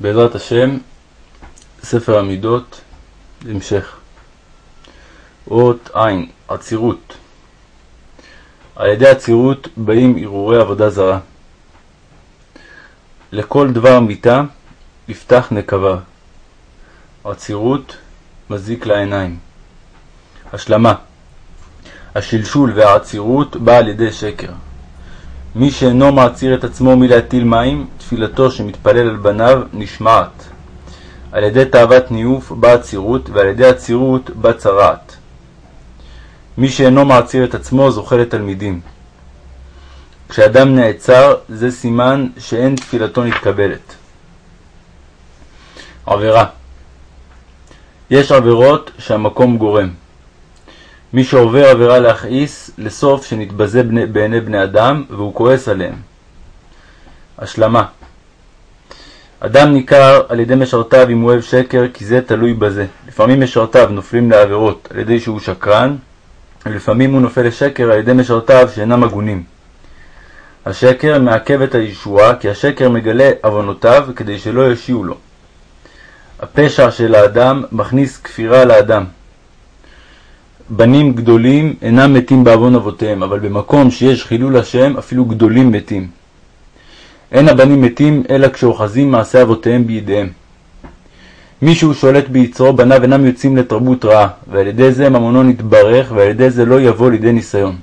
בעזרת השם, ספר המידות, המשך. אות עין, עצירות. על ידי עצירות באים הרהורי עבודה זרה. לכל דבר מיתה יפתח נקבה. עצירות מזיק לעיניים. השלמה השלשול והעצירות בא על ידי שקר. מי שאינו מעציר את עצמו מלהטיל מים, תפילתו שמתפלל על בניו נשמעת. על ידי תאוות ניאוף באה עצירות, ועל ידי עצירות בא צרעת. מי שאינו מעציר את עצמו זוכה לתלמידים. כשאדם נעצר, זה סימן שאין תפילתו נתקבלת. עבירה יש עבירות שהמקום גורם. מי שעובר עבירה להכעיס, לסוף שנתבזה בני, בעיני בני אדם, והוא כועס עליהם. השלמה אדם ניכר על ידי משרתיו אם הוא אוהב שקר, כי זה תלוי בזה. לפעמים משרתיו נופלים לעבירות על ידי שהוא שקרן, ולפעמים הוא נופל לשקר על ידי משרתיו שאינם הגונים. השקר מעכב את הישועה, כי השקר מגלה עוונותיו כדי שלא ישיעו לו. הפשע של האדם מכניס כפירה לאדם. בנים גדולים אינם מתים בעוון אבותיהם, אבל במקום שיש חילול השם, אפילו גדולים מתים. אין הבנים מתים אלא כשאוחזים מעשי אבותיהם בידיהם. מי שהוא שולט ביצרו, בניו אינם יוצאים לתרבות רעה, ועל ידי זה ממונו נתברך, ועל ידי זה לא יבוא לידי ניסיון.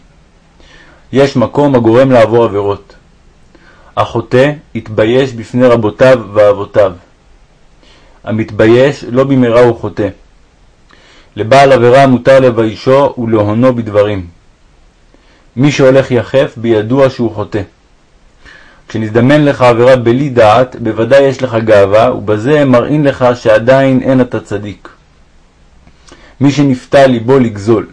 יש מקום הגורם לעבור עבירות. החוטא יתבייש בפני רבותיו ואבותיו. המתבייש לא במהרה הוא חוטא. לבעל עבירה מותר לביישו ולהונו בדברים. מי שהולך יחף, בידוע שהוא חוטא. כשנזדמן לך עבירה בלי דעת, בוודאי יש לך גאווה, ובזה מראים לך שעדיין אין אתה צדיק. מי שנפתה ליבו לגזול,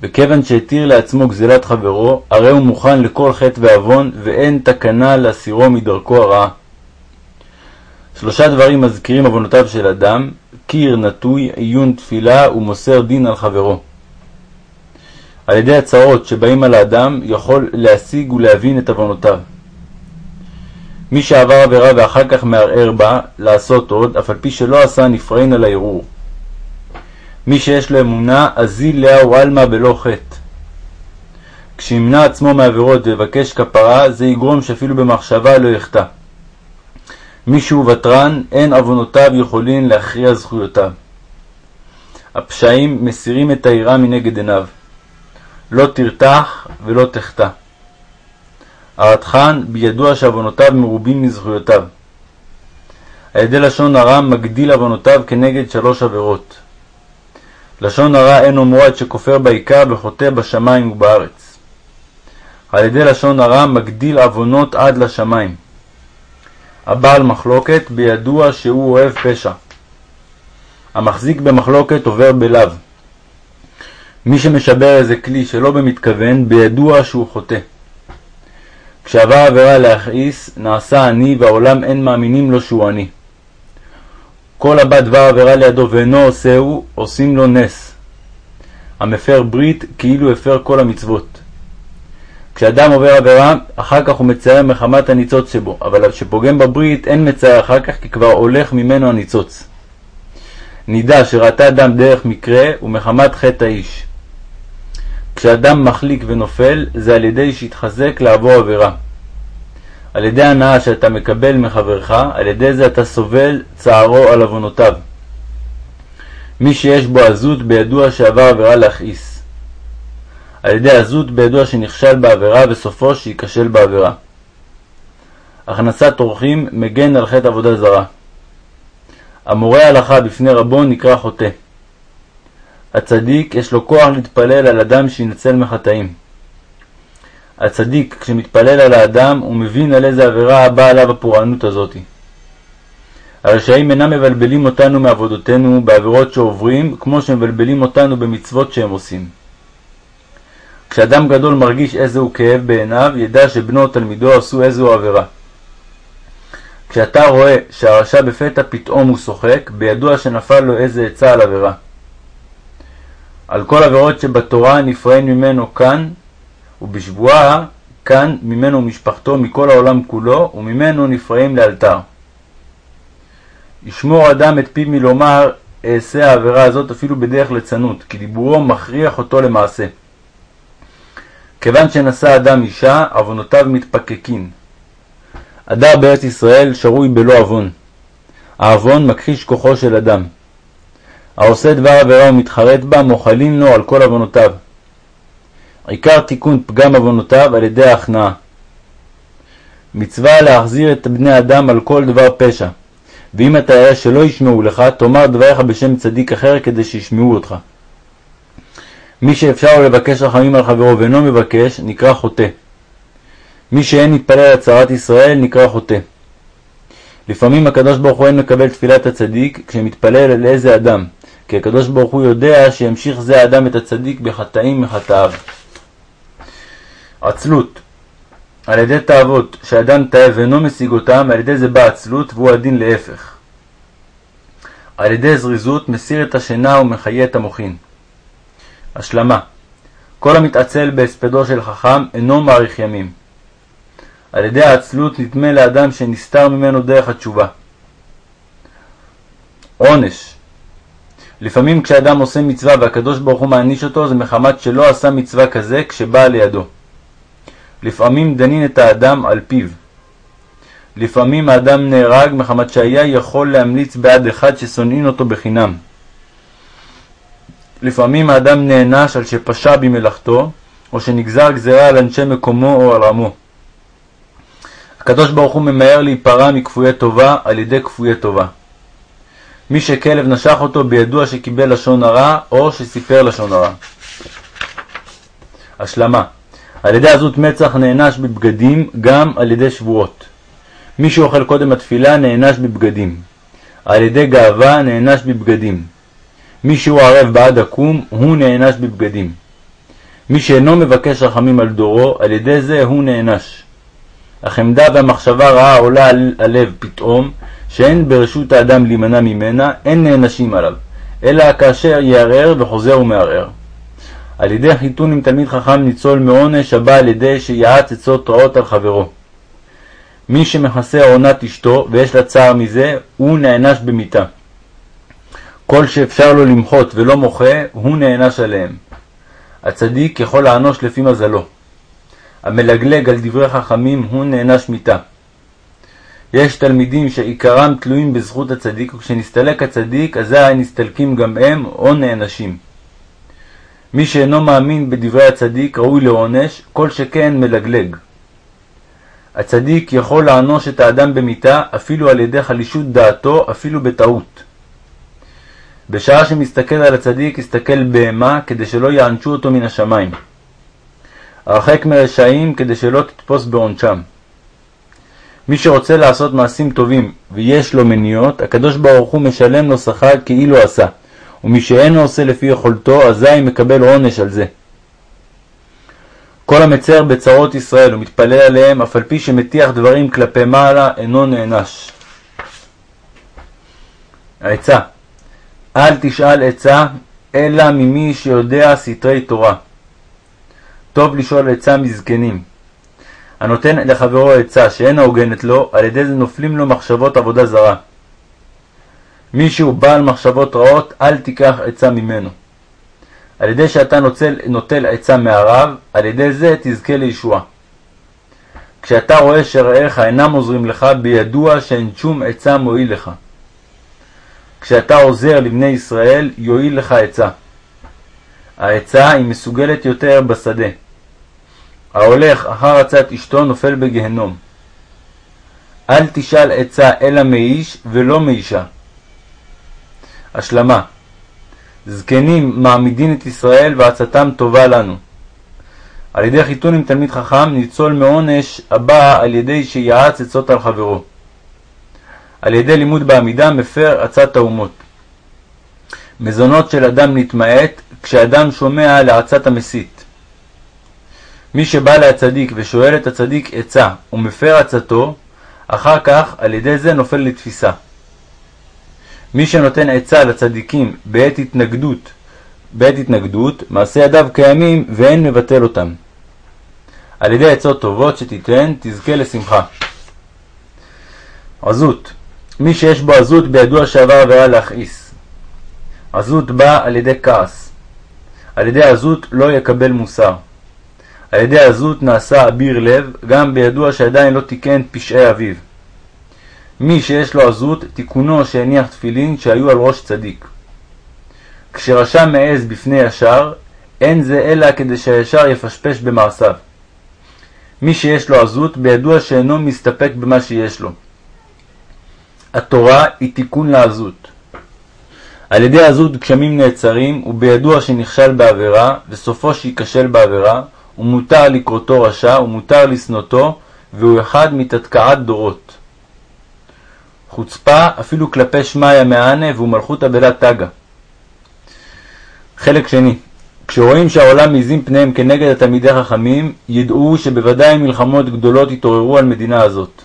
וכיוון שהתיר לעצמו גזלת חברו, הרי הוא מוכן לכל חטא ועוון, ואין תקנה להסירו מדרכו הרעה. שלושה דברים מזכירים עוונותיו של אדם, קיר נטוי, עיון תפילה ומוסר דין על חברו. על ידי הצעות שבאים על האדם יכול להשיג ולהבין את עוונותיו. מי שעבר עבירה ואחר כך מערער בה, לעשות עוד, אף על פי שלא עשה נפרעין על הערעור. מי שיש לו אמונה, אזיל לאה ועלמא בלא חטא. כשימנע עצמו מעבירות ויבקש כפרה, זה יגרום שאפילו במחשבה לא יחטא. מי שהוא ותרן, אין עוונותיו יכולים להכריע זכויותיו. הפשעים מסירים את היראה מנגד עיניו. לא תרתח ולא תחטא. הרתחן בידוע שעוונותיו מרובים מזכויותיו. על ידי לשון הרע מגדיל עוונותיו כנגד שלוש עבירות. לשון הרע אין אומרו עד שכופר בעיקר וחוטא בשמיים ובארץ. על ידי לשון הרע מגדיל עוונות עד לשמיים. הבעל מחלוקת בידוע שהוא אוהב פשע. המחזיק במחלוקת עובר בלאו. מי שמשבר איזה כלי שלא במתכוון, בידוע שהוא חוטא. כשעבר עבירה להכעיס, נעשה עני, והעולם אין מאמינים לו שהוא עני. כל הבא דבר עבירה לידו ואינו עושהו, עושים לו נס. המפר ברית כאילו הפר כל המצוות. כשאדם עובר עבירה, אחר כך הוא מצער מחמת הניצוץ שבו, אבל כשפוגם בברית אין מצער אחר כך, כי כבר הולך ממנו הניצוץ. נידע שראתה אדם דרך מקרה ומחמת חטא האיש. כשאדם מחליק ונופל, זה על ידי שהתחזק לעבור עבירה. על ידי הנאה שאתה מקבל מחברך, על ידי זה אתה סובל צערו על עוונותיו. מי שיש בו עזות בידוע שעבר עבירה להכעיס. על ידי עזות בידוע שנכשל בעבירה וסופו שייכשל בעבירה. הכנסת אורחים מגן על חטא עבודה זרה. המורה הלכה בפני רבו נקרא חוטא. הצדיק יש לו כוח להתפלל על אדם שינצל מחטאים. הצדיק, כשמתפלל על האדם, הוא מבין על איזה עבירה הבאה עליו הפורענות הזאת. הרשעים אינם מבלבלים אותנו מעבודותינו בעבירות שעוברים, כמו שמבלבלים אותנו במצוות שהם עושים. כשאדם גדול מרגיש איזהו כאב בעיניו, ידע שבנו או תלמידו עשו איזו עבירה. כשאתה רואה שהרשע בפתע פתאום הוא שוחק, בידוע שנפל לו איזה עצה על עבירה. על כל עבירות שבתורה נפרעים ממנו כאן, ובשבועה כאן ממנו ומשפחתו מכל העולם כולו, וממנו נפרעים לאלתר. ישמור אדם את פיו מלומר אעשה העבירה הזאת אפילו בדרך ליצנות, כי דיבורו מכריח אותו למעשה. כיוון שנשא אדם אישה, עוונותיו מתפקקין. הדר בארץ ישראל שרוי בלא עוון. העוון מכחיש כוחו של אדם. העושה דבר עבירה ומתחרט בה, מוחלים לו על כל עוונותיו. עיקר תיקון פגם עוונותיו על ידי ההכנעה. מצווה להחזיר את בני אדם על כל דבר פשע. ואם אתה רואה שלא ישמעו לך, תאמר דבריך בשם צדיק אחר כדי שישמעו אותך. מי שאפשר לו לבקש רחמים על חברו ואינו מבקש, נקרא חוטא. מי שאין מתפלל על צרת ישראל, נקרא חוטא. לפעמים הקדוש ברוך הוא אין מקבל תפילת הצדיק כשמתפלל על איזה אדם, כי הקדוש ברוך הוא יודע שימשיך זה האדם את הצדיק בחטאים מחטאיו. עצלות על ידי תאוות שאדם תאב ואינו משיג אותם, על ידי זה בא עצלות והוא הדין להפך. על ידי זריזות מסיר את השינה ומחיה את המוחין. השלמה כל המתעצל בהספדו של חכם אינו מאריך ימים. על ידי העצלות נדמה לאדם שנסתר ממנו דרך התשובה. עונש לפעמים כשאדם עושה מצווה והקדוש ברוך הוא מעניש אותו זה מחמת שלא עשה מצווה כזה כשבאה לידו. לפעמים דנין את האדם על פיו. לפעמים האדם נהרג מחמת שהיה יכול להמליץ בעד אחד ששונאין אותו בחינם. לפעמים האדם נענש על שפשע במלאכתו, או שנגזר גזירה על אנשי מקומו או על עמו. הקדוש ברוך הוא ממהר להיפרע מכפויי טובה על ידי כפויי טובה. מי שכלב נשך אותו בידוע שקיבל לשון הרע, או שסיפר לשון הרע. השלמה על ידי עזות מצח נענש בבגדים, גם על ידי שבועות. מי שאוכל קודם התפילה נענש בבגדים. על ידי גאווה נענש בבגדים. מי שהוא ערב בעד הקום, הוא נענש בבגדים. מי שאינו מבקש רחמים על דורו, על ידי זה הוא נענש. החמדה והמחשבה רעה עולה על הלב פתאום, שאין ברשות האדם להימנע ממנה, אין נענשים עליו, אלא כאשר יערער וחוזר ומערער. על ידי חיתון עם תלמיד חכם ניצול מעונש הבא על ידי שיעץ עצות רעות על חברו. מי שמכסה עונת אשתו ויש לה צער מזה, הוא נענש במיתה. כל שאפשר לו למחות ולא מוחה, הוא נענש עליהם. הצדיק יכול לענוש לפי מזלו. המלגלג על דברי חכמים, הוא נענש מיתה. יש תלמידים שעיקרם תלויים בזכות הצדיק, וכשנסתלק הצדיק, אזי נסתלקים גם הם או נענשים. מי שאינו מאמין בדברי הצדיק ראוי לעונש, כל שכן מלגלג. הצדיק יכול לענוש את האדם במיתה אפילו על ידי חלישות דעתו, אפילו בטעות. בשעה שמסתכל על הצדיק, יסתכל בהמה, כדי שלא יענשו אותו מן השמיים. הרחק מרשעים, כדי שלא תתפוס בעונשם. מי שרוצה לעשות מעשים טובים ויש לו מניות, הקדוש ברוך הוא משלם לו שכר כאילו עשה. ומי שאינו עושה לפי יכולתו, אזי מקבל עונש על זה. כל המצר בצרות ישראל ומתפלל עליהם, אף על פי שמטיח דברים כלפי מעלה, אינו נענש. העצה אל תשאל עצה, אלא ממי שיודע סתרי תורה. טוב לשאול עצה מזקנים. הנותן לחברו עצה שאינה הוגנת לו, על ידי זה נופלים לו מחשבות עבודה זרה. מי שהוא בעל מחשבות רעות, אל תיקח עצה ממנו. על ידי שאתה נוטל, נוטל עצה מהרב, על ידי זה תזכה לישועה. כשאתה רואה שרעיך אינם עוזרים לך, בידוע שאין שום עצה מועיל לך. כשאתה עוזר לבני ישראל, יועיל לך עצה. העצה היא מסוגלת יותר בשדה. ההולך אחר עצת אשתו נופל בגהנום. אל תשאל עצה אלא מאיש ולא מאישה. השלמה זקנים מעמידין את ישראל ועצתם טובה לנו. על ידי חיתון עם תלמיד חכם ניצול מעונש הבא על ידי שיעץ עצות על חברו. על ידי לימוד בעמידה מפר עצת האומות. מזונות של אדם נתמעט כשאדם שומע לעצת המסית. מי שבא להצדיק ושואל את הצדיק עצה ומפר עצתו, אחר כך על ידי זה נופל לתפיסה. מי שנותן עצה לצדיקים בעת התנגדות, בעת התנגדות, מעשי ידיו קיימים ואין מבטל אותם. על ידי עצות טובות שתיתן, תזכה לשמחה. עזות מי שיש בו עזות בידוע שעבר עבירה להכעיס. עזות באה על ידי כעס. על ידי עזות לא יקבל מוסר. על ידי עזות נעשה אביר לב, גם בידוע שעדיין לא תיקן פשעי אביו. מי שיש לו עזות, תיקונו שהניח תפילין שהיו על ראש צדיק. כשרשע מעז בפני ישר, אין זה אלא כדי שהישר יפשפש במעשיו. מי שיש לו עזות, בידוע שאינו מסתפק במה שיש לו. התורה היא תיקון לעזות. על ידי עזות גשמים נעצרים, ובידוע שנכשל בעבירה, וסופו שייכשל בעבירה, ומותר לקרותו רשע, ומותר לשנותו, והוא אחד מתתקעת דורות. חוצפה אפילו כלפי שמיא מענה, והוא מלכותא בלה תגה. חלק שני כשרואים שהעולם מזים פניהם כנגד התלמידי חכמים, ידעו שבוודאי מלחמות גדולות יתעוררו על מדינה הזאת.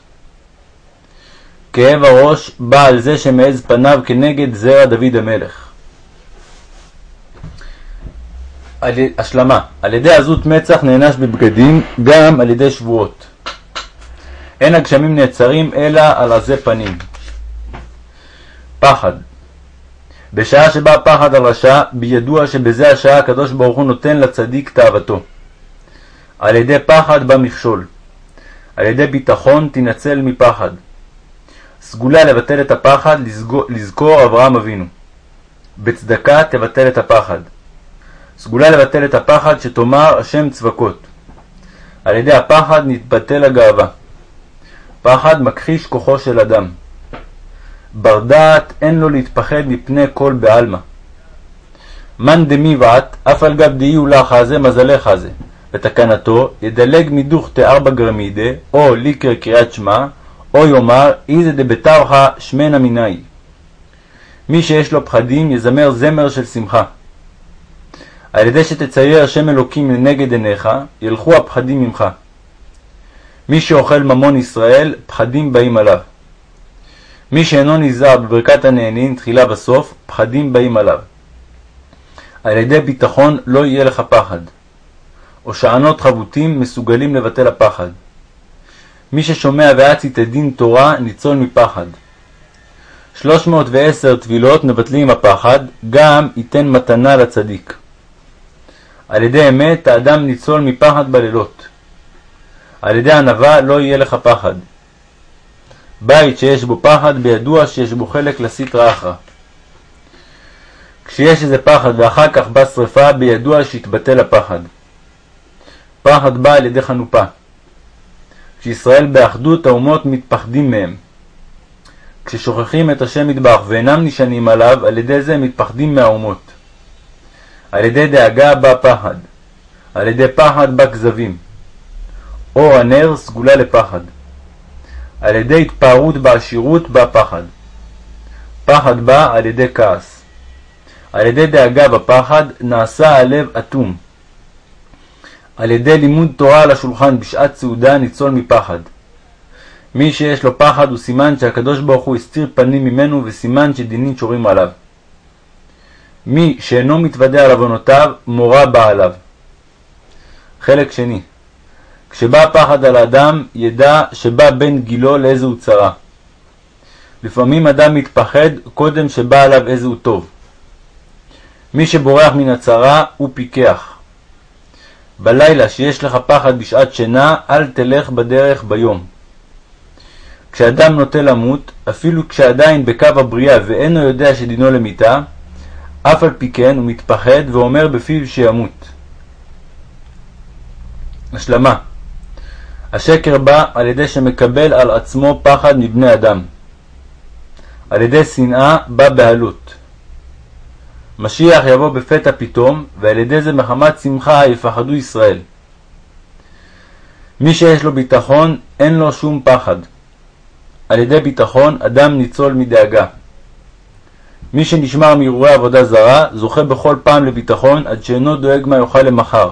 כאב הראש בא על זה שמעז פניו כנגד זרע דוד המלך. על... השלמה על ידי עזות מצח נענש בבגדים, גם על ידי שבועות. אין הגשמים נעצרים אלא על עזי פנים. פחד בשעה שבא פחד על רשע, בידוע שבזה השעה הקדוש ברוך הוא נותן לצדיק תאוותו. על ידי פחד בא מכשול. על ידי ביטחון תנצל מפחד. סגולה לבטל את הפחד, לזכור, אברהם אבינו. בצדקה תבטל את הפחד. סגולה לבטל את הפחד שתאמר השם צבקות. על ידי הפחד נתבטל הגאווה. פחד מכחיש כוחו של אדם. בר דעת אין לו להתפחד מפני כל בעלמא. מאן דמיבעט, אף על גב דהיו לך זה מזלך זה. בתקנתו ידלג מדוכתא ארבע גרמידה, או ליקר קריאת שמע, או יאמר איזה דבתרחה שמנה מיני. מי שיש לו פחדים יזמר זמר של שמחה. על ידי שתצייר שם אלוקים לנגד עיניך, ילכו הפחדים ממך. מי שאוכל ממון ישראל, פחדים באים עליו. מי שאינו נזהר בברכת הנהנין, תחילה וסוף, פחדים באים עליו. על ידי ביטחון לא יהיה לך פחד. הושענות חבוטים מסוגלים לבטל הפחד. מי ששומע ואצית את דין תורה, ניצול מפחד. שלוש מאות ועשר טבילות מבטלים הפחד, גם ייתן מתנה לצדיק. על ידי אמת האדם ניצול מפחד בלילות. על ידי ענווה לא יהיה לך פחד. בית שיש בו פחד, בידוע שיש בו חלק לסטרא אחרא. כשיש איזה פחד ואחר כך בא שרפה, בידוע שיתבטל הפחד. פחד בא על ידי חנופה. כשישראל באחדות, האומות מתפחדים מהם. כששוכחים את השם מטבח ואינם נשענים עליו, על ידי זה מתפחדים מהאומות. על ידי דאגה בא פחד. על ידי פחד בא כזבים. אור הנר סגולה לפחד. על ידי התפארות בעשירות בא פחד. פחד בא על ידי כעס. על ידי דאגה בפחד נעשה הלב אטום. על ידי לימוד תורה על השולחן בשעת סעודה ניצול מפחד. מי שיש לו פחד הוא סימן שהקדוש ברוך הוא הסתיר פנים ממנו וסימן שדינים שורים עליו. מי שאינו מתוודה על עוונותיו, מורה בא עליו. חלק שני כשבא פחד על האדם, ידע שבא בן גילו לאיזהו צרה. לפעמים אדם מתפחד קודם שבא עליו איזהו טוב. מי שבורח מן הצרה הוא פיקח. בלילה שיש לך פחד בשעת שינה, אל תלך בדרך ביום. כשאדם נוטה למות, אפילו כשעדיין בקו הבריאה ואינו יודע שדינו למיתה, אף על פי כן הוא מתפחד ואומר בפיו שימות. השלמה השקר בא על ידי שמקבל על עצמו פחד מבני אדם. על ידי שנאה בא בעלות. משיח יבוא בפתע פתאום, ועל ידי זה מחמת שמחה יפחדו ישראל. מי שיש לו ביטחון, אין לו שום פחד. על ידי ביטחון, אדם ניצול מדאגה. מי שנשמר מהרהורי עבודה זרה, זוכה בכל פעם לביטחון, עד שאינו דואג מה יאכל למחר.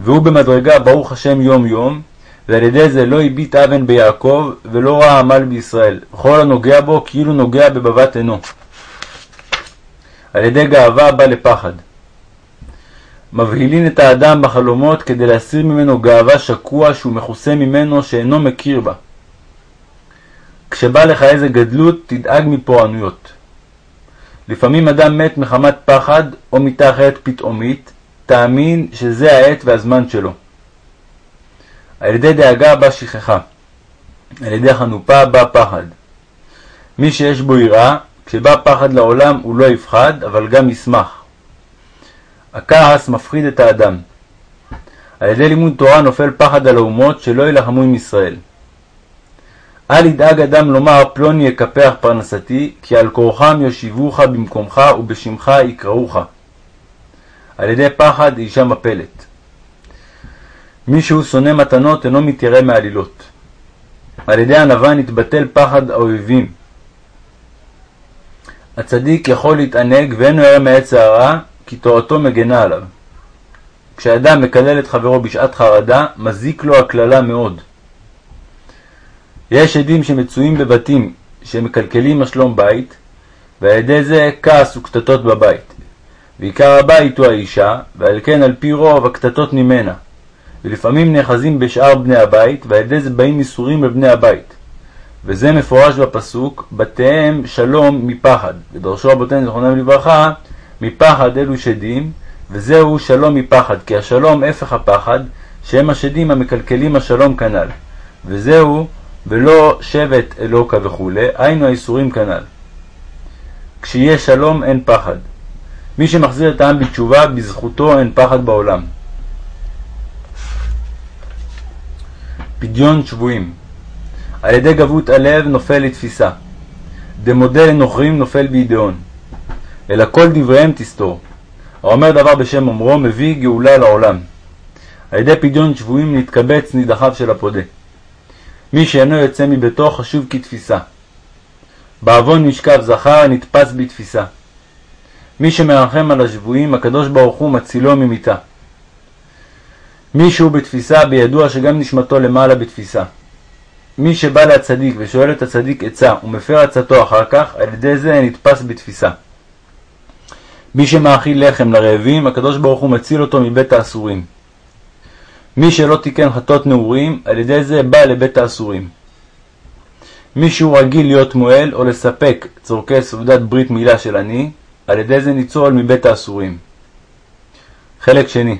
והוא במדרגה, ברוך השם יום יום, ועל ידי זה לא הביט אבן ביעקב, ולא ראה עמל בישראל, וכל הנוגע בו כאילו נוגע בבבת עינו. על ידי גאווה בא לפחד. מבהילין את האדם בחלומות כדי להסיר ממנו גאווה שקוע שהוא מכוסה ממנו שאינו מכיר בה. כשבא לך איזה גדלות, תדאג מפורענויות. לפעמים אדם מת מחמת פחד או מיתה אחרת פתאומית, תאמין שזה העת והזמן שלו. על ידי דאגה בא שכחה, על ידי חנופה בא פחד. מי שיש בו יראה, כשבא פחד לעולם הוא לא יפחד, אבל גם ישמח. הכעס מפחיד את האדם. על ידי לימוד תורה נופל פחד על האומות שלא יילחמו עם ישראל. אל ידאג אדם לומר פלוני יקפח פרנסתי, כי על כורחם יושיבוך במקומך ובשמך יקראוך. על ידי פחד אישה מפלת. מי שהוא שונא מתנות אינו מתיירא מעלילות. על ידי ענווה נתבטל פחד האויבים. הצדיק יכול להתענג ואינו ירא מעץ הרע, כי תורתו מגנה עליו. כשאדם מקלל את חברו בשעת חרדה, מזיק לו הקללה מאוד. יש עדים שמצויים בבתים שמקלקלים השלום בית, ועל ידי זה כעס וקטטות בבית. ועיקר הבית הוא האישה, ועל כן על פי רוב הקטטות ממנה. ולפעמים נאחזים בשאר בני הבית, ועל ידי זה באים ייסורים לבני הבית. וזה מפורש בפסוק, בתיהם שלום מפחד. ודרשו רבותינו זכרונם לברכה, מפחד אלו שדים, וזהו שלום מפחד, כי השלום הפך הפחד, שהם השדים המקלקלים השלום כנ"ל. וזהו ולא שבט אלוקה וכו', היינו האיסורים כנ"ל. כשיהיה שלום אין פחד. מי שמחזיר את העם בתשובה, בזכותו אין פחד בעולם. פדיון שבויים על ידי גבות הלב נופל לתפיסה. דמודה לנוכרים נופל בידיעון. אלא כל דבריהם תסתור. האומר דבר בשם אומרו מביא גאולה לעולם. על ידי פדיון שבויים נתקבץ נידחיו של הפודה. מי שאינו יוצא מביתו חשוב כתפיסה. בעוון משכב זכר נתפס בתפיסה. מי שמרחם על השבויים, הקדוש ברוך הוא מצילו ממיתה. מי שהוא בתפיסה, בידוע שגם נשמתו למעלה בתפיסה. מי שבא להצדיק ושואל את הצדיק עצה ומפר עצתו אחר כך, על ידי זה נתפס בתפיסה. מי שמאכיל לחם לרעבים, הקדוש ברוך הוא מציל אותו מבית האסורים. מי שלא תיקן חטאות נעורים, על ידי זה בא לבית האסורים. מי שהוא רגיל להיות מועל או לספק צורכי סעודת ברית מילה של עני, על ידי זה ניצול מבית האסורים. חלק שני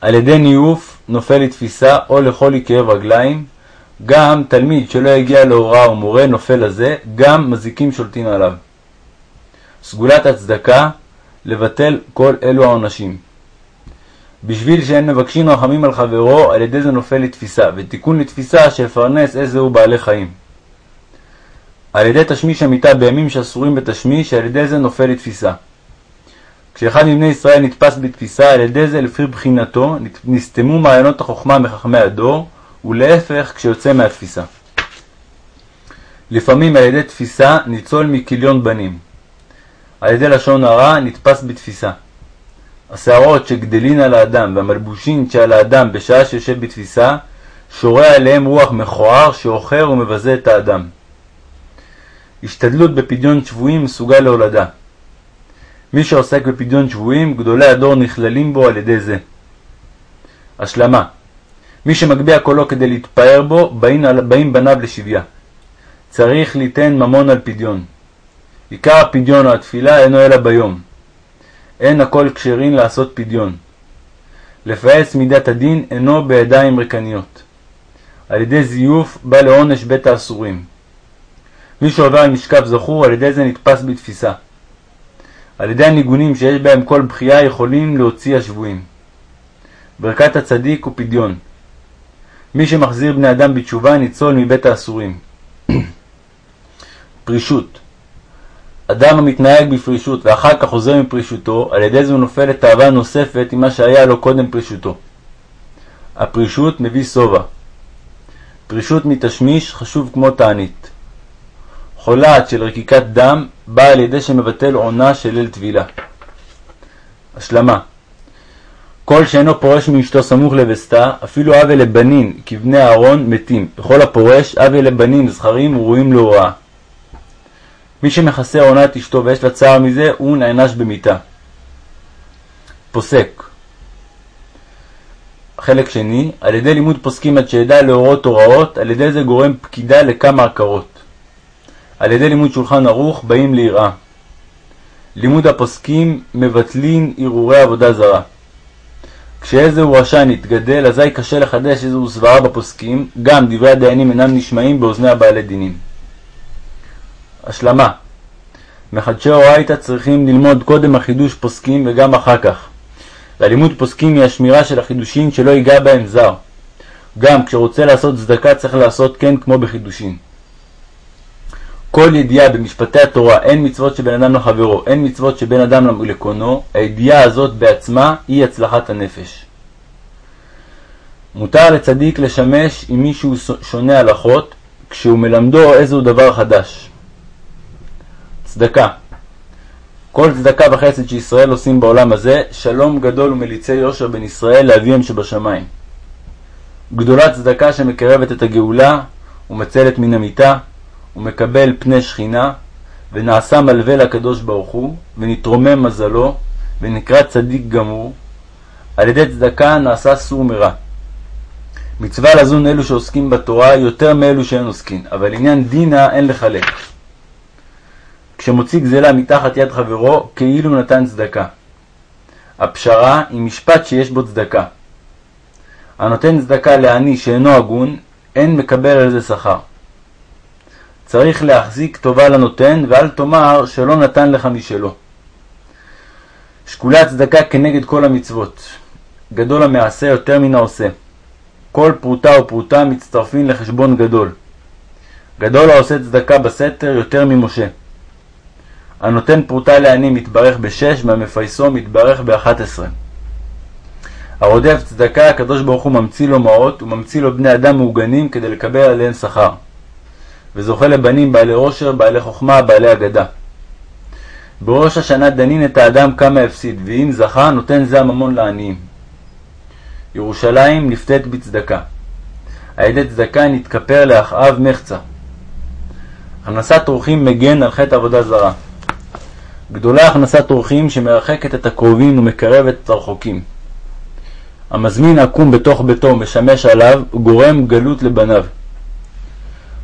על ידי ניאוף נופל לתפיסה או לחולי כאב רגליים, גם תלמיד שלא הגיע להוראה ומורה נופל לזה, גם מזיקים שולטים עליו. סגולת הצדקה, לבטל כל אלו העונשים. בשביל שאין מבקשים רחמים על חברו, על ידי זה נופל לתפיסה, ותיקון לתפיסה שיפרנס איזהו בעלי חיים. על ידי תשמיש המיטה בימים שאסורים בתשמיש, על ידי זה נופל לתפיסה. כשאחד מבני ישראל נתפס בתפיסה, על ידי זה לפי בחינתו, נסתמו מעיינות החוכמה מחכמי הדור, ולהפך כשיוצא מהתפיסה. לפעמים על ידי תפיסה ניצול מכיליון בנים. על ידי לשון הרע נתפס בתפיסה. השערות שגדלין על האדם והמלבושין שעל האדם בשעה שיושב בתפיסה, שורה עליהם רוח מכוער שעוכר ומבזה את האדם. השתדלות בפדיון שבויים מסוגל להולדה. מי שעוסק בפדיון שבויים, גדולי הדור נכללים בו על ידי זה. השלמה מי שמגביה קולו כדי להתפאר בו, באים, באים בניו לשביה. צריך ליתן ממון על פדיון. עיקר הפדיון או התפילה אינו אלא ביום. אין הכל כשרין לעשות פדיון. לפעס מידת הדין אינו בידיים ריקניות. על ידי זיוף בא לעונש בית האסורים. מי שעובר על משכב זכור, על ידי זה נתפס בתפיסה. על ידי הניגונים שיש בהם כל בחייה יכולים להוציא השבויים. ברכת הצדיק הוא פדיון. מי שמחזיר בני אדם בתשובה ניצול מבית האסורים. פרישות אדם המתנהג בפרישות ואחר כך חוזר מפרישותו, על ידי זה הוא נופל לתאווה נוספת ממה שהיה לו קודם פרישותו. הפרישות מביא שובע. פרישות מתשמיש חשוב כמו תענית. חולת של רקיקת דם באה על ידי שמבטל עונה של ליל טבילה. השלמה כל שאינו פורש מאשתו סמוך לבסתה, אפילו אבי לבנין, כבני אהרון, מתים. וכל הפורש, אבי לבנין, זכרים וראויים להוראה. מי שמכסה עונת אשתו ויש לה צער מזה, הוא נענש במיתה. פוסק חלק שני, על ידי לימוד פוסקים עד שידע להורות הוראות, על ידי זה גורם פקידה לכמה עקרות. על ידי לימוד שולחן ערוך באים ליראה. לימוד הפוסקים מבטלין הרהורי עבודה זרה. כשאיזהו רשע נתגדל, אזי קשה לחדש איזהו סברה בפוסקים, גם דברי הדיינים אינם נשמעים באוזני הבעלי דינים. השלמה מחדשי אורייתא צריכים ללמוד קודם החידוש פוסקים וגם אחר כך. והלימוד פוסקים היא השמירה של החידושים שלא ייגע בהם זר. גם כשרוצה לעשות צדקה צריך לעשות כן כמו בחידושים. כל ידיעה במשפטי התורה, אין מצוות שבין אדם לחברו, אין מצוות שבין אדם לקונו, הידיעה הזאת בעצמה היא הצלחת הנפש. מותר לצדיק לשמש עם מישהו שונה הלכות, כשהוא מלמדו איזהו דבר חדש. צדקה כל צדקה וחסד שישראל עושים בעולם הזה, שלום גדול ומליצי יושר בין ישראל לאביהם שבשמיים. גדולה צדקה שמקרבת את הגאולה ומצלת מן המיתה, ומקבל פני שכינה, ונעשה מלווה לקדוש ברוך הוא, ונתרומם מזלו, ונקרא צדיק גמור, על ידי צדקה נעשה סור מרע. מצווה לזון אלו שעוסקים בתורה יותר מאלו שאין עוסקים, אבל עניין דינה אין לחלק. כשמוציא גזלה מתחת יד חברו, כאילו נתן צדקה. הפשרה היא משפט שיש בו צדקה. הנותן צדקה לעני שאינו הגון, אין מקבל על זה שכר. צריך להחזיק טובה לנותן, ואל תאמר שלא נתן לך משלו. שקולה הצדקה כנגד כל המצוות. גדול המעשה יותר מן העושה. כל פרוטה ופרוטה מצטרפים לחשבון גדול. גדול העושה צדקה בסתר יותר ממשה. הנותן פרוטה לעני מתברך בשש, והמפייסו מתברך באחת עשרה. הרודף צדקה, הקדוש ברוך הוא ממציא לו מעות, וממציא לו בני אדם מעוגנים כדי לקבל עליהם שכר. וזוכה לבנים בעלי עושר, בעלי חוכמה, בעלי אגדה. בראש השנה דנין את האדם כמה הפסיד, ואם זכה, נותן זה הממון לעניים. ירושלים נפתית בצדקה. על ידי צדקה נתכפר לאחאב מחצה. הכנסת אורחים מגן על חטא עבודה זרה. גדולה הכנסת אורחים שמרחקת את הקרובים ומקרבת את הרחוקים. המזמין עקום בתוך ביתו ומשמש עליו, גורם גלות לבניו.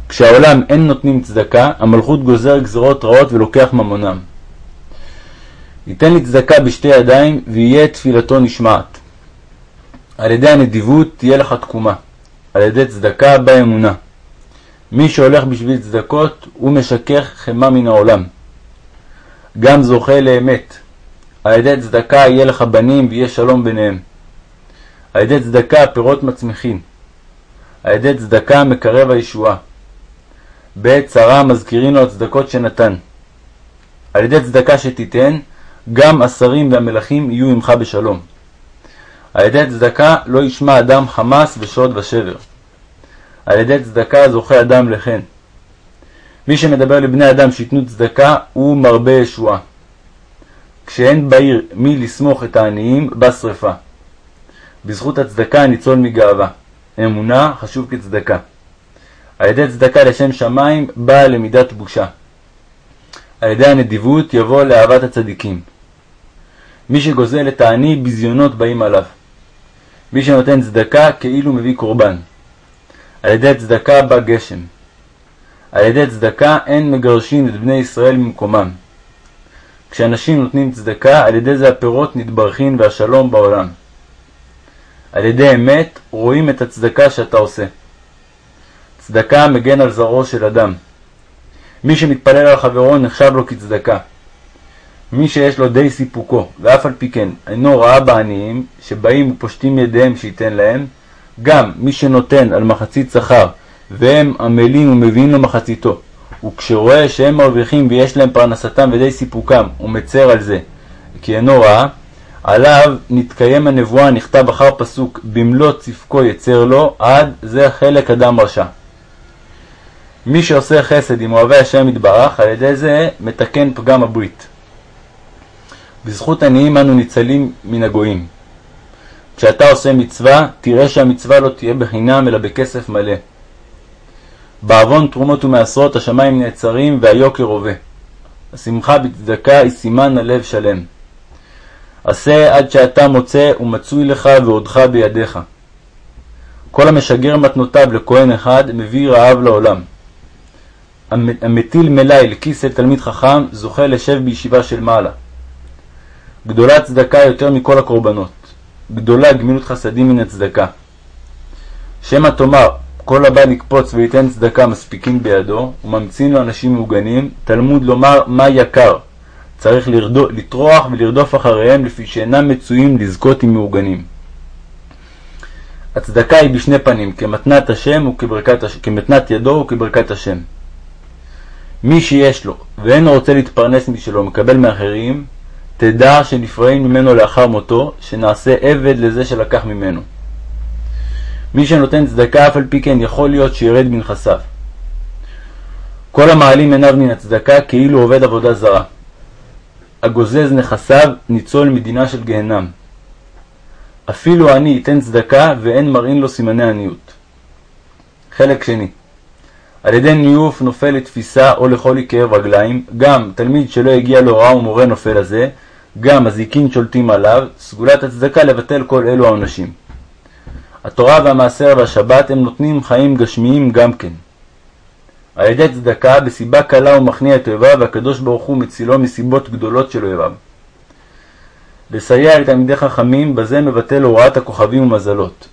כשהעולם אין נותנים צדקה, המלכות גוזר גזרות רעות ולוקח ממונם. ייתן לי צדקה בשתי ידיים, ויהיה תפילתו נשמעת. על ידי הנדיבות תהיה לך תקומה, על ידי צדקה באה אמונה. מי שהולך בשביל צדקות, הוא משכך חמה מן העולם. גם זוכה לאמת. על ידי צדקה יהיה לך בנים ויהיה שלום ביניהם. על ידי צדקה פירות מצמיחים. על ידי צדקה מקרב הישועה. בעת צרה מזכירים לו הצדקות שנתן. על ידי צדקה שתיתן, גם השרים והמלכים יהיו עמך בשלום. על ידי צדקה לא ישמע אדם חמס ושוד ושבר. על ידי צדקה זוכה אדם לחן. מי שמדבר לבני אדם שייתנו צדקה, הוא מרבה ישועה. כשאין בעיר מי לסמוך את העניים, בא שרפה. בזכות הצדקה ניצול מגאווה. אמונה חשוב כצדקה. על ידי צדקה לשם שמיים באה למידת בושה. על ידי הנדיבות יבוא לאהבת הצדיקים. מי שגוזל את העני, ביזיונות באים עליו. מי שנותן צדקה, כאילו מביא קורבן. על ידי צדקה בא גשם. על ידי צדקה אין מגרשים את בני ישראל ממקומם. כשאנשים נותנים צדקה, על ידי זה הפירות נתברכין והשלום בעולם. על ידי אמת רואים את הצדקה שאתה עושה. צדקה מגן על זרעו של אדם. מי שמתפלל על חברו נחשב לו כצדקה. מי שיש לו די סיפוקו, ואף על פי כן אינו ראה בעניים, שבאים ופושטים ידיהם שייתן להם, גם מי שנותן על מחצית שכר, והם עמלים ומביאים לו מחציתו, וכשרואה שהם מרוויחים ויש להם פרנסתם ודי סיפוקם, הוא מצר על זה, כי אינו ראה, עליו נתקיים הנבואה נכתב אחר פסוק במלוא צפקו יצר לו, עד זה חלק אדם רשע. מי שעושה חסד עם אוהבי השם יתברך, על ידי זה מתקן פגם הברית. בזכות עניים אנו ניצלים מן הגויים. כשאתה עושה מצווה, תראה שהמצווה לא תהיה בחינם אלא בכסף מלא. בעוון תרומות ומעשרות השמיים נעצרים והיוקר הווה. השמחה בצדקה היא סימן הלב שלם. עשה עד שאתה מוצא ומצוי לך ועודך בידיך. כל המשגר מתנותיו לכהן אחד מביא רעב לעולם. המטיל מלאי לכיס אל תלמיד חכם זוכה לשב בישיבה של מעלה. גדולה צדקה יותר מכל הקורבנות. גדולה גמילות חסדים מן הצדקה. שמא תאמר, כל הבא לקפוץ וייתן צדקה מספיקים בידו, וממציאים לו אנשים מעוגנים, תלמוד לומר מה יקר. צריך לרדו, לטרוח ולרדוף אחריהם לפי שאינם מצויים לזכות עם מעוגנים. הצדקה היא בשני פנים, כמתנת השם וכברכת כמתנת ידו וכברכת השם. מי שיש לו ואין רוצה להתפרנס משלו מקבל מאחרים, תדע שנפרעים ממנו לאחר מותו, שנעשה עבד לזה שלקח ממנו. מי שנותן צדקה אף על פי כן יכול להיות שירד בנכסיו. כל המעלים עיניו מן הצדקה כאילו עובד עבודה זרה. הגוזז נכסיו ניצול מדינה של גהנם. אפילו עני ייתן צדקה ואין מראים לו סימני עניות. חלק שני על ידי ניוף נופל לתפיסה או לחולי כאב רגליים, גם תלמיד שלא הגיע להוראה ומורה נופל לזה, גם הזיקין שולטים עליו, סגולת הצדקה לבטל כל אלו העונשים. התורה והמעשר והשבת הם נותנים חיים גשמיים גם כן. על ידי צדקה, בסיבה קלה הוא מכניע את אויביו, והקדוש ברוך הוא מצילו מסיבות גדולות של אויביו. לסייע לתלמידי חכמים, בזה מבטל הוראת הכוכבים ומזלות.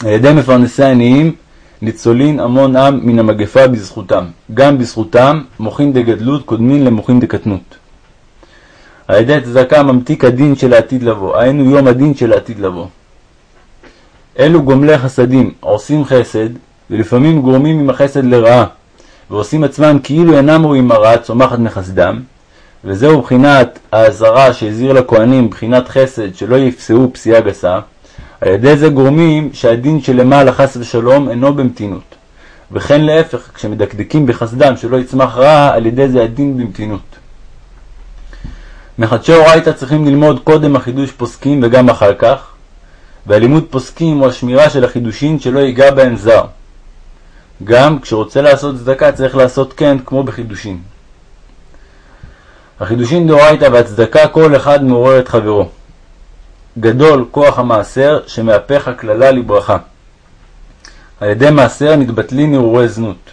על ידי מפרנסי עניים, ניצולין המון עם מן המגפה בזכותם. גם בזכותם, מוחין דגדלות קודמין למוחין דקטנות. על ידי צדקה ממתיק הדין של העתיד לבוא, היינו יום הדין של העתיד לבוא. אלו גומלי חסדים, עושים חסד, ולפעמים גורמים עם החסד לרעה, ועושים עצמם כאילו אינם רואים הרעה צומחת מחסדם, וזהו בחינת האזהרה שהזהיר לכהנים, בחינת חסד, שלא יפסעו פסיעה גסה, על ידי זה גורמים שהדין שלמעלה חס ושלום אינו במתינות. וכן להפך, כשמדקדקים בחסדם שלא יצמח רע, על ידי זה הדין במתינות. מחדשי אורייתא צריכים ללמוד קודם החידוש פוסקים וגם אחר כך, והלימוד פוסקים הוא השמירה של החידושין שלא ייגע בהם זר. גם כשרוצה לעשות צדקה צריך לעשות כן כמו בחידושין. החידושין דאורייתא והצדקה כל אחד מעורר את חברו. גדול כוח המעשר שמהפך הקללה לברכה. על ידי מעשר נתבטלין הרהורי זנות.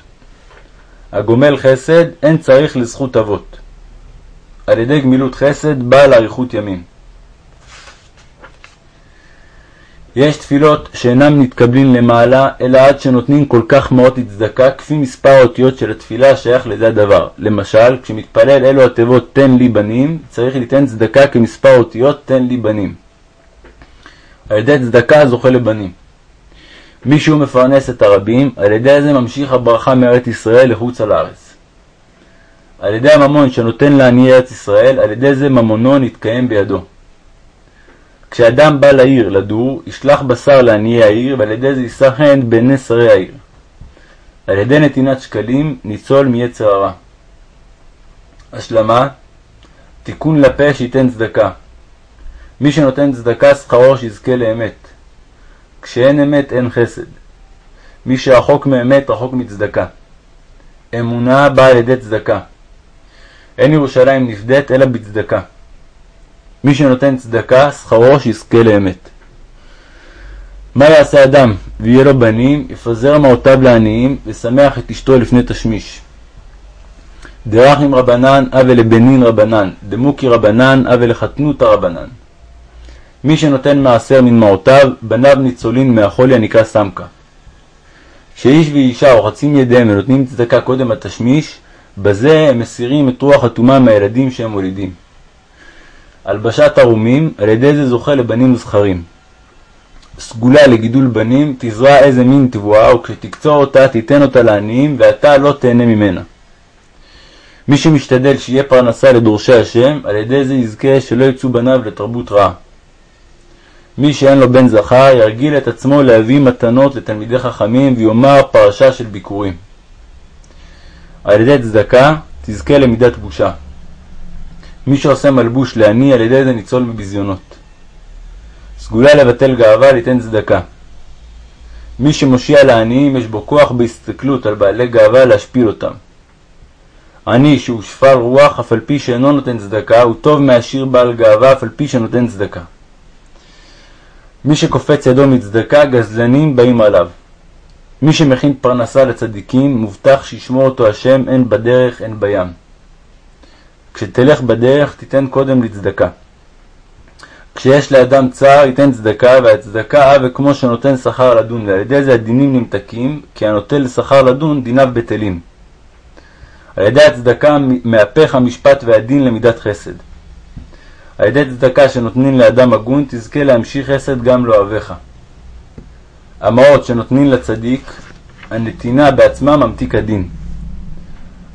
הגומל חסד אין צריך לזכות אבות. על ידי גמילות חסד בעל אריכות ימים. יש תפילות שאינם נתקבלין למעלה, אלא עד שנותנים כל כך מאות לצדקה, כפי מספר האותיות של התפילה השייך לזה הדבר. למשל, כשמתפלל אלו התיבות תן לי בנים, צריך ליתן צדקה כמספר אותיות תן לי בנים. על ידי צדקה זוכה לבנים. מי שהוא מפרנס את הרבים, על ידי זה ממשיך הברכה מארץ ישראל לחוץ על הארץ. על ידי הממון שנותן לעניי ארץ ישראל, על ידי זה ממונו נתקיים בידו. כשאדם בא לעיר לדור, ישלח בשר לעניי העיר, ועל ידי זה יישא חן בעיני שרי העיר. על ידי נתינת שקלים ניצול מיצר הרע. השלמה תיקון לפה שייתן צדקה. מי שנותן צדקה שכרו שיזכה לאמת. כשאין אמת אין חסד. מי שרחוק מאמת רחוק מצדקה. אמונה באה על ידי צדקה. אין ירושלים נפדית אלא בצדקה. מי שנותן צדקה, שכרו שיזכה לאמת. מה יעשה אדם, ויהיה לו בנים, יפזר מעותיו לעניים, ושמח את אשתו לפני תשמיש. דרכים רבנן, אבה לבנין רבנן, דמוקי רבנן, אבה לחתנותא רבנן. מי שנותן מעשר מן מעותיו, בניו ניצולין מהחולי הנקרא סמקה. כשאיש ואישה רוחצים ידיהם ונותנים צדקה קודם התשמיש, בזה הם מסירים את רוח הטומאה מהילדים שהם מולידים. הלבשת ערומים, על ידי זה זוכה לבנים וזכרים. סגולה לגידול בנים, תזרע איזה מין תבואה, וכשתקצור אותה תיתן אותה לעניים, ואתה לא תהנה ממנה. מי שמשתדל שיהיה פרנסה לדורשי השם, על ידי זה יזכה שלא יצאו בניו לתרבות רעה. מי שאין לו בן זכר, ירגיל את עצמו להביא מתנות לתלמידי חכמים, ויאמר פרשה של ביקורים. על ידי צדקה תזכה למידת בושה. מי שעושה מלבוש לעני, על ידי זה ניצול מביזיונות. סגולה לבטל גאווה, ליתן צדקה. מי שמושיע לעניים, יש בו כוח בהסתכלות על בעלי גאווה להשפיל אותם. עני שהוא שפל רוח, אף על פי שאינו נותן צדקה, הוא טוב מעשיר בעל גאווה, אף על פי שנותן צדקה. מי שקופץ ידו מצדקה, גזלנים באים עליו. מי שמכין פרנסה לצדיקים, מובטח שישמור אותו השם הן בדרך הן בים. כשתלך בדרך, תיתן קודם לצדקה. כשיש לאדם צער, ייתן צדקה, והצדקה הווה כמו שנותן שכר לדון, ועל ידי זה הדינים נמתקים, כי הנוטל שכר לדון, דיניו בטלים. על ידי הצדקה מהפך המשפט והדין למידת חסד. על ידי צדקה שנותנים לאדם הגון, תזכה להמשיך חסד גם לאוהביך. המעות שנותנים לצדיק, הנתינה בעצמה ממתיק הדין.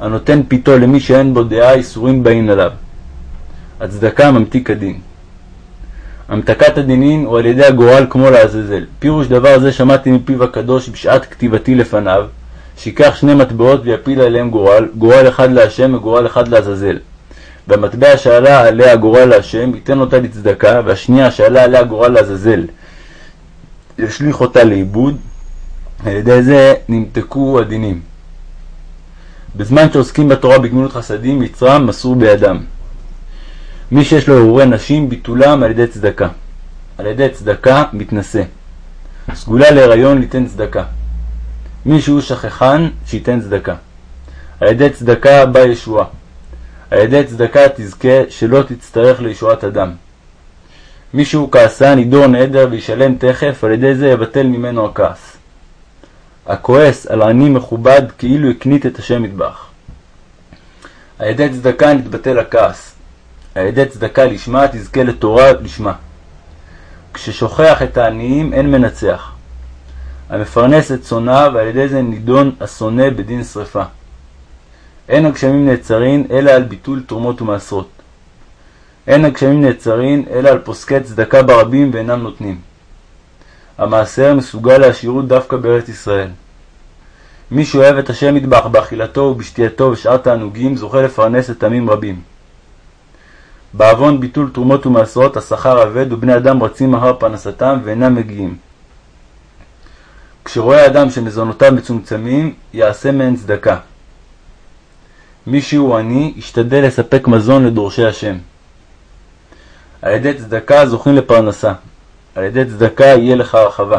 הנותן פיתו למי שאין בו דעה, איסורים באים עליו. הצדקה ממתיק הדין. המתקת הדינין הוא על ידי הגורל כמו לעזאזל. פירוש דבר זה שמעתי מפיו הקדוש בשעת כתיבתי לפניו, שיקח שני מטבעות ויפיל עליהם גורל, גורל אחד להשם וגורל אחד לעזאזל. והמטבע שעלה עליה גורל להשם, ייתן אותה לצדקה, והשנייה שעלה עליה גורל לעזאזל, ישליך אותה לאיבוד, על ידי זה נמתקו הדינים. בזמן שעוסקים בתורה בגמילות חסדים, יצרם מסור בידם. מי שיש לו הרהורי נשים, ביטולם על ידי צדקה. על ידי צדקה מתנשא. סגולה להיריון ליתן צדקה. מי שהוא שכחן, שייתן צדקה. על ידי צדקה באה ישועה. על ידי צדקה תזכה שלא תצטרך לישועת אדם. מי שהוא כעסן ידור נדר וישלם תכף, על ידי זה יבטל ממנו הכעס. הכועס על עני מכובד כאילו הקנית את השם מטבח. על ידי צדקה נתבטל הכעס. על ידי צדקה לשמה תזכה לתורה לשמה. כששוכח את העניים אין מנצח. המפרנס את שונאיו ועל ידי זה נידון השונא בדין שרפה. אין הגשמים נעצרין אלא על ביטול תרומות ומעשרות. אין הגשמים נעצרין אלא על פוסקי צדקה ברבים ואינם נותנים. המעשר מסוגל לעשירות דווקא בארץ ישראל. מי שאוהב את השם מטבח באכילתו ובשתייתו ושאר תענוגים זוכה לפרנס את עמים רבים. בעוון ביטול תרומות ומעשרות השכר אבד ובני אדם רצים אחר פרנסתם ואינם מגיעים. כשרואה אדם שמזונותיו מצומצמים, יעשה מהן צדקה. מי שהוא עני, ישתדל לספק מזון לדורשי השם. על ידי צדקה זוכים לפרנסה. על ידי צדקה יהיה לך רחבה.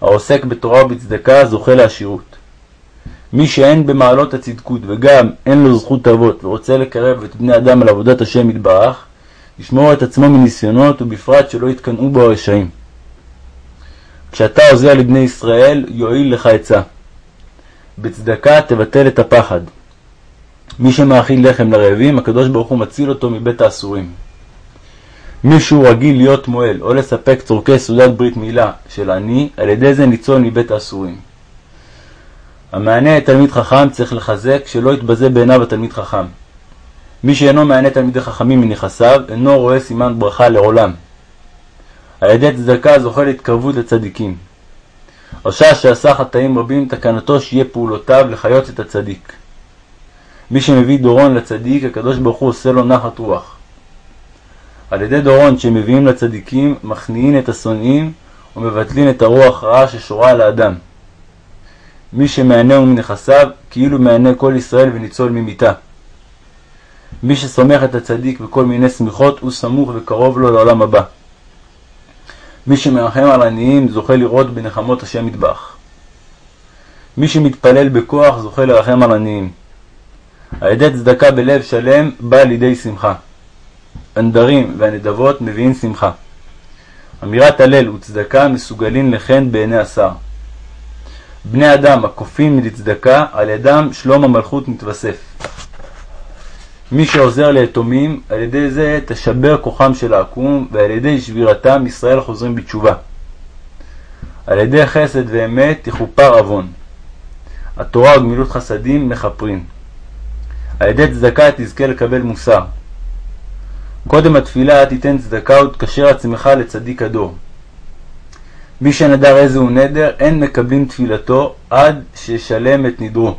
העוסק בתורה ובצדקה זוכה לעשירות. מי שאין במעלות הצדקות וגם אין לו זכות אבות ורוצה לקרב את בני אדם על עבודת השם יתברך, ישמור את עצמו מניסיונות ובפרט שלא יתקנאו בו הרשעים. כשאתה עוזר לבני ישראל, יועיל לך עצה. בצדקה תבטל את הפחד. מי שמאכיל לחם לרעבים, הקדוש ברוך הוא מציל אותו מבית האסורים. מי שהוא רגיל להיות מועל או לספק צורכי סעודת ברית מילה של עני, על ידי זה ניצול מבית האסורים. המענה את תלמיד חכם צריך לחזק שלא יתבזה בעיניו התלמיד חכם. מי שאינו מענה תלמידי חכמים מנכסיו, אינו רואה סימן ברכה לעולם. על ידי צדקה זוכה להתקרבות לצדיקים. רשע שעשה חטאים רבים, תקנתו שיהיה פעולותיו לחיות את הצדיק. מי שמביא דורון לצדיק, הקדוש ברוך הוא עושה לו נחת רוח. על ידי דורון שמביאים לצדיקים, מכניעין את השונאים ומבטלין את הרוח רעה ששורה על האדם. מי שמענהו מנכסיו, כאילו מענה כל ישראל וניצול ממיתה. מי שסומך את הצדיק בכל מיני שמיכות, הוא סמוך וקרוב לו לעולם הבא. מי שמרחם על עניים, זוכה לראות בנחמות השם מטבח. מי שמתפלל בכוח, זוכה לרחם על עניים. על ידי צדקה בלב שלם, בא לידי שמחה. הנדרים והנדבות מביאים שמחה. אמירת הלל וצדקה מסוגלין לחן בעיני השר. בני אדם הכופים לצדקה, על ידם שלום המלכות מתווסף. מי שעוזר ליתומים, על ידי זה תשבר כוחם של העקום, ועל ידי שבירתם ישראל חוזרים בתשובה. על ידי חסד ואמת יכופר עוון. התורה וגמילות חסדים מכפרין. על ידי צדקה תזכה לקבל מוסר. קודם התפילה תיתן צדקה ותקשר עצמך לצדיק הדור. מי שנדר איזה הוא נדר, אין מקבלים תפילתו עד שישלם את נדרו.